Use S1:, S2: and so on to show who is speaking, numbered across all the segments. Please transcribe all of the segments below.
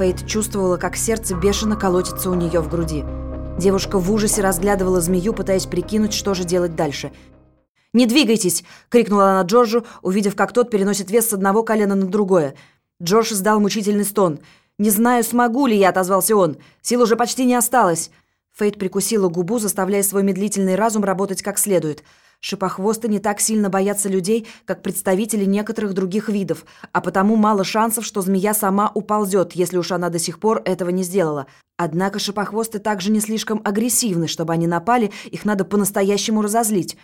S1: Фейт чувствовала, как сердце бешено колотится у нее в груди. Девушка в ужасе разглядывала змею, пытаясь прикинуть, что же делать дальше. «Не двигайтесь!» — крикнула она Джорджу, увидев, как тот переносит вес с одного колена на другое. Джордж издал мучительный стон. «Не знаю, смогу ли я», — отозвался он. «Сил уже почти не осталось». Фейт прикусила губу, заставляя свой медлительный разум работать как следует. Шипохвосты не так сильно боятся людей, как представители некоторых других видов, а потому мало шансов, что змея сама уползет, если уж она до сих пор этого не сделала. Однако шипохвосты также не слишком агрессивны, чтобы они напали, их надо по-настоящему разозлить.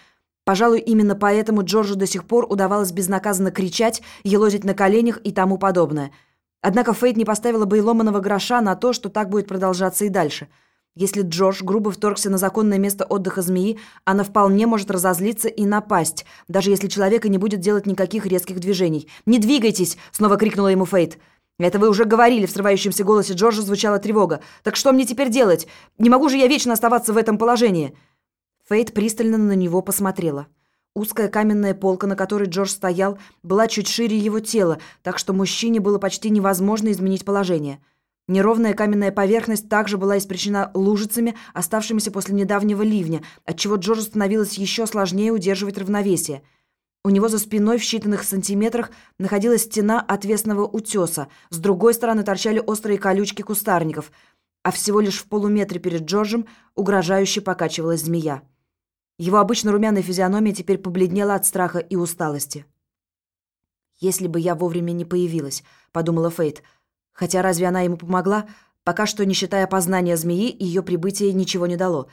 S1: Пожалуй, именно поэтому Джорджу до сих пор удавалось безнаказанно кричать, елозить на коленях и тому подобное. Однако Фейт не поставила бы и ломаного гроша на то, что так будет продолжаться и дальше. Если Джордж грубо вторгся на законное место отдыха змеи, она вполне может разозлиться и напасть, даже если человек и не будет делать никаких резких движений. «Не двигайтесь!» — снова крикнула ему Фейт. «Это вы уже говорили», — в срывающемся голосе Джорджа звучала тревога. «Так что мне теперь делать? Не могу же я вечно оставаться в этом положении!» Фейт пристально на него посмотрела. Узкая каменная полка, на которой Джордж стоял, была чуть шире его тела, так что мужчине было почти невозможно изменить положение. Неровная каменная поверхность также была испречена лужицами, оставшимися после недавнего ливня, отчего Джорджу становилось еще сложнее удерживать равновесие. У него за спиной в считанных сантиметрах находилась стена отвесного утеса, с другой стороны торчали острые колючки кустарников, а всего лишь в полуметре перед Джорджем угрожающе покачивалась змея. Его обычно румяная физиономия теперь побледнела от страха и усталости. «Если бы я вовремя не появилась», — подумала Фейт. Хотя разве она ему помогла? Пока что, не считая познания змеи, ее прибытие ничего не дало.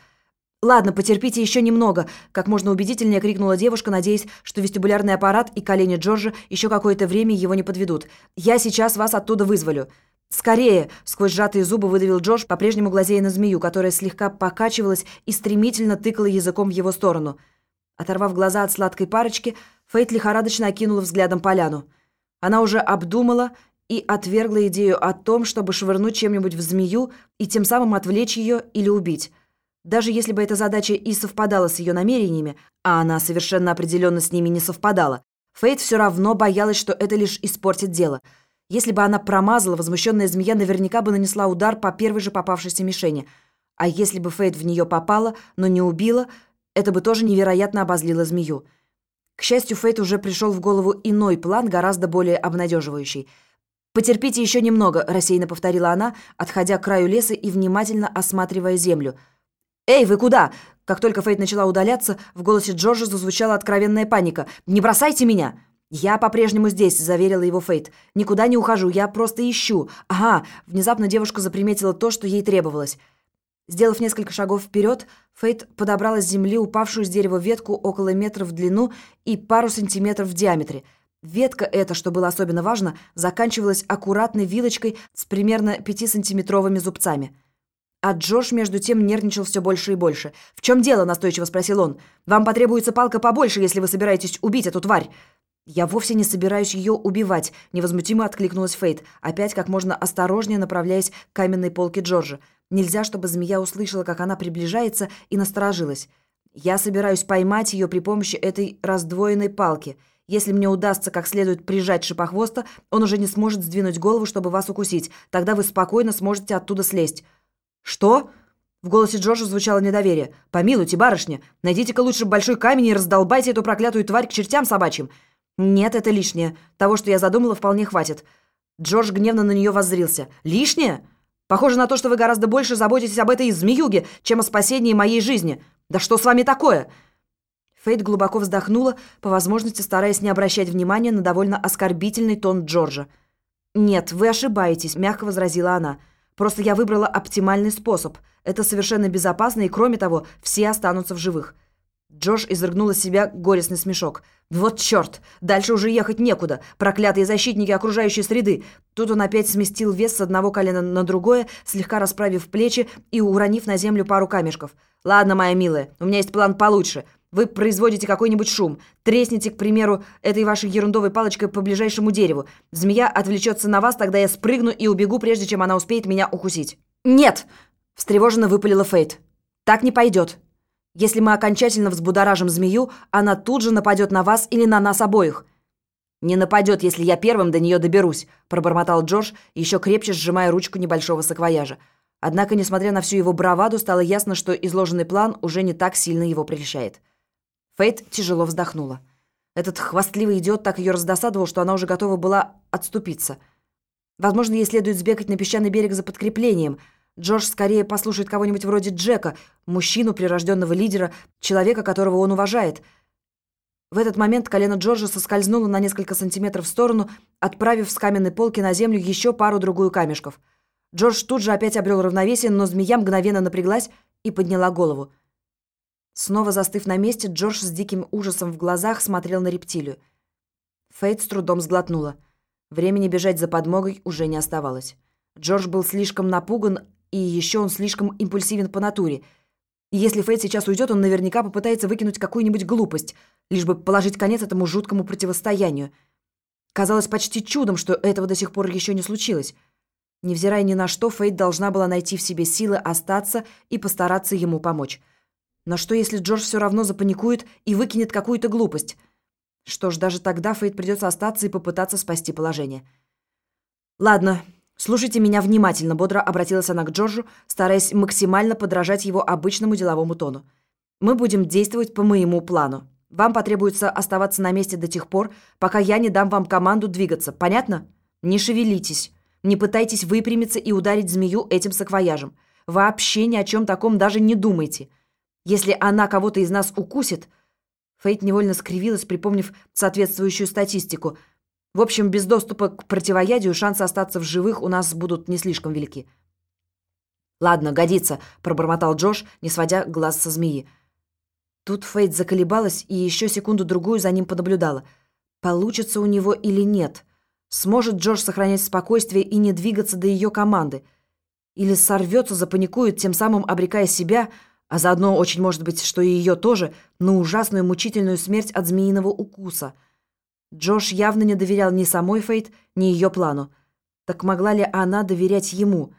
S1: «Ладно, потерпите еще немного», — как можно убедительнее крикнула девушка, надеясь, что вестибулярный аппарат и колени Джорджа еще какое-то время его не подведут. «Я сейчас вас оттуда вызволю». «Скорее!» — сквозь сжатые зубы выдавил Джордж, по-прежнему глазея на змею, которая слегка покачивалась и стремительно тыкала языком в его сторону. Оторвав глаза от сладкой парочки, Фейт лихорадочно окинула взглядом поляну. Она уже обдумала и отвергла идею о том, чтобы швырнуть чем-нибудь в змею и тем самым отвлечь ее или убить. Даже если бы эта задача и совпадала с ее намерениями, а она совершенно определенно с ними не совпадала, Фейт все равно боялась, что это лишь испортит дело — если бы она промазала, возмущенная змея наверняка бы нанесла удар по первой же попавшейся мишени. А если бы Фейт в нее попала, но не убила, это бы тоже невероятно обозлило змею. К счастью, Фейт уже пришел в голову иной план, гораздо более обнадеживающий. «Потерпите еще немного», — рассеянно повторила она, отходя к краю леса и внимательно осматривая землю. «Эй, вы куда?» Как только Фейт начала удаляться, в голосе Джорджа зазвучала откровенная паника. «Не бросайте меня!» «Я по-прежнему здесь», — заверила его Фейт. «Никуда не ухожу, я просто ищу. Ага!» Внезапно девушка заприметила то, что ей требовалось. Сделав несколько шагов вперед, Фейт подобрала с земли упавшую с дерева ветку около метра в длину и пару сантиметров в диаметре. Ветка эта, что было особенно важно, заканчивалась аккуратной вилочкой с примерно пятисантиметровыми зубцами. А Джордж, между тем, нервничал все больше и больше. «В чем дело?» – настойчиво спросил он. «Вам потребуется палка побольше, если вы собираетесь убить эту тварь». «Я вовсе не собираюсь ее убивать», — невозмутимо откликнулась Фейт, опять как можно осторожнее направляясь к каменной полке Джорджа. Нельзя, чтобы змея услышала, как она приближается, и насторожилась. «Я собираюсь поймать ее при помощи этой раздвоенной палки. Если мне удастся как следует прижать шипохвоста, он уже не сможет сдвинуть голову, чтобы вас укусить. Тогда вы спокойно сможете оттуда слезть». «Что?» В голосе Джорджа звучало недоверие. «Помилуйте, барышня, найдите-ка лучше большой камень и раздолбайте эту проклятую тварь к чертям собачьим. «Нет, это лишнее. Того, что я задумала, вполне хватит». Джордж гневно на нее воззрился. «Лишнее? Похоже на то, что вы гораздо больше заботитесь об этой змеюге, чем о спасении моей жизни. Да что с вами такое?» Фейт глубоко вздохнула, по возможности стараясь не обращать внимания на довольно оскорбительный тон Джорджа. «Нет, вы ошибаетесь», — мягко возразила она. «Просто я выбрала оптимальный способ. Это совершенно безопасно, и кроме того, все останутся в живых». Джордж изрыгнул из себя горестный смешок. «Вот черт! Дальше уже ехать некуда! Проклятые защитники окружающей среды!» Тут он опять сместил вес с одного колена на другое, слегка расправив плечи и уронив на землю пару камешков. «Ладно, моя милая, у меня есть план получше. Вы производите какой-нибудь шум. Тресните, к примеру, этой вашей ерундовой палочкой по ближайшему дереву. Змея отвлечется на вас, тогда я спрыгну и убегу, прежде чем она успеет меня укусить». «Нет!» – встревоженно выпалила Фейт. «Так не пойдет. Если мы окончательно взбудоражим змею, она тут же нападет на вас или на нас обоих. «Не нападет, если я первым до нее доберусь», — пробормотал Джордж, еще крепче сжимая ручку небольшого саквояжа. Однако, несмотря на всю его браваду, стало ясно, что изложенный план уже не так сильно его прельщает. Фейт тяжело вздохнула. Этот хвастливый идиот так ее раздосадовал, что она уже готова была отступиться. Возможно, ей следует сбегать на песчаный берег за подкреплением. Джордж скорее послушает кого-нибудь вроде Джека, мужчину, прирожденного лидера, человека, которого он уважает — в этот момент колено Джорджа соскользнуло на несколько сантиметров в сторону, отправив с каменной полки на землю еще пару-другую камешков. Джордж тут же опять обрел равновесие, но змея мгновенно напряглась и подняла голову. Снова застыв на месте, Джордж с диким ужасом в глазах смотрел на рептилию. Фейт с трудом сглотнула. Времени бежать за подмогой уже не оставалось. Джордж был слишком напуган, и еще он слишком импульсивен по натуре. Если Фейт сейчас уйдет, он наверняка попытается выкинуть какую-нибудь глупость — лишь бы положить конец этому жуткому противостоянию. Казалось почти чудом, что этого до сих пор еще не случилось. Невзирая ни на что, Фейт должна была найти в себе силы остаться и постараться ему помочь. Но что, если Джордж все равно запаникует и выкинет какую-то глупость? Что ж, даже тогда Фейт придется остаться и попытаться спасти положение. «Ладно, слушайте меня внимательно», — бодро обратилась она к Джорджу, стараясь максимально подражать его обычному деловому тону. «Мы будем действовать по моему плану. Вам потребуется оставаться на месте до тех пор, пока я не дам вам команду двигаться. Понятно? Не шевелитесь. Не пытайтесь выпрямиться и ударить змею этим саквояжем. Вообще ни о чем таком даже не думайте. Если она кого-то из нас укусит...» Фейт невольно скривилась, припомнив соответствующую статистику. «В общем, без доступа к противоядию шансы остаться в живых у нас будут не слишком велики». «Ладно, годится», — пробормотал Джош, не сводя глаз со змеи. Тут Фейт заколебалась и еще секунду-другую за ним понаблюдала. Получится у него или нет? Сможет Джордж сохранять спокойствие и не двигаться до ее команды? Или сорвется, запаникует, тем самым обрекая себя, а заодно очень может быть, что и ее тоже, на ужасную мучительную смерть от змеиного укуса? Джош явно не доверял ни самой Фейт, ни ее плану. Так могла ли она доверять ему?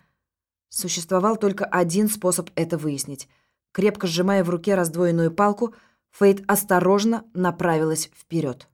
S1: Существовал только один способ это выяснить — Крепко сжимая в руке раздвоенную палку, Фейт осторожно направилась вперед.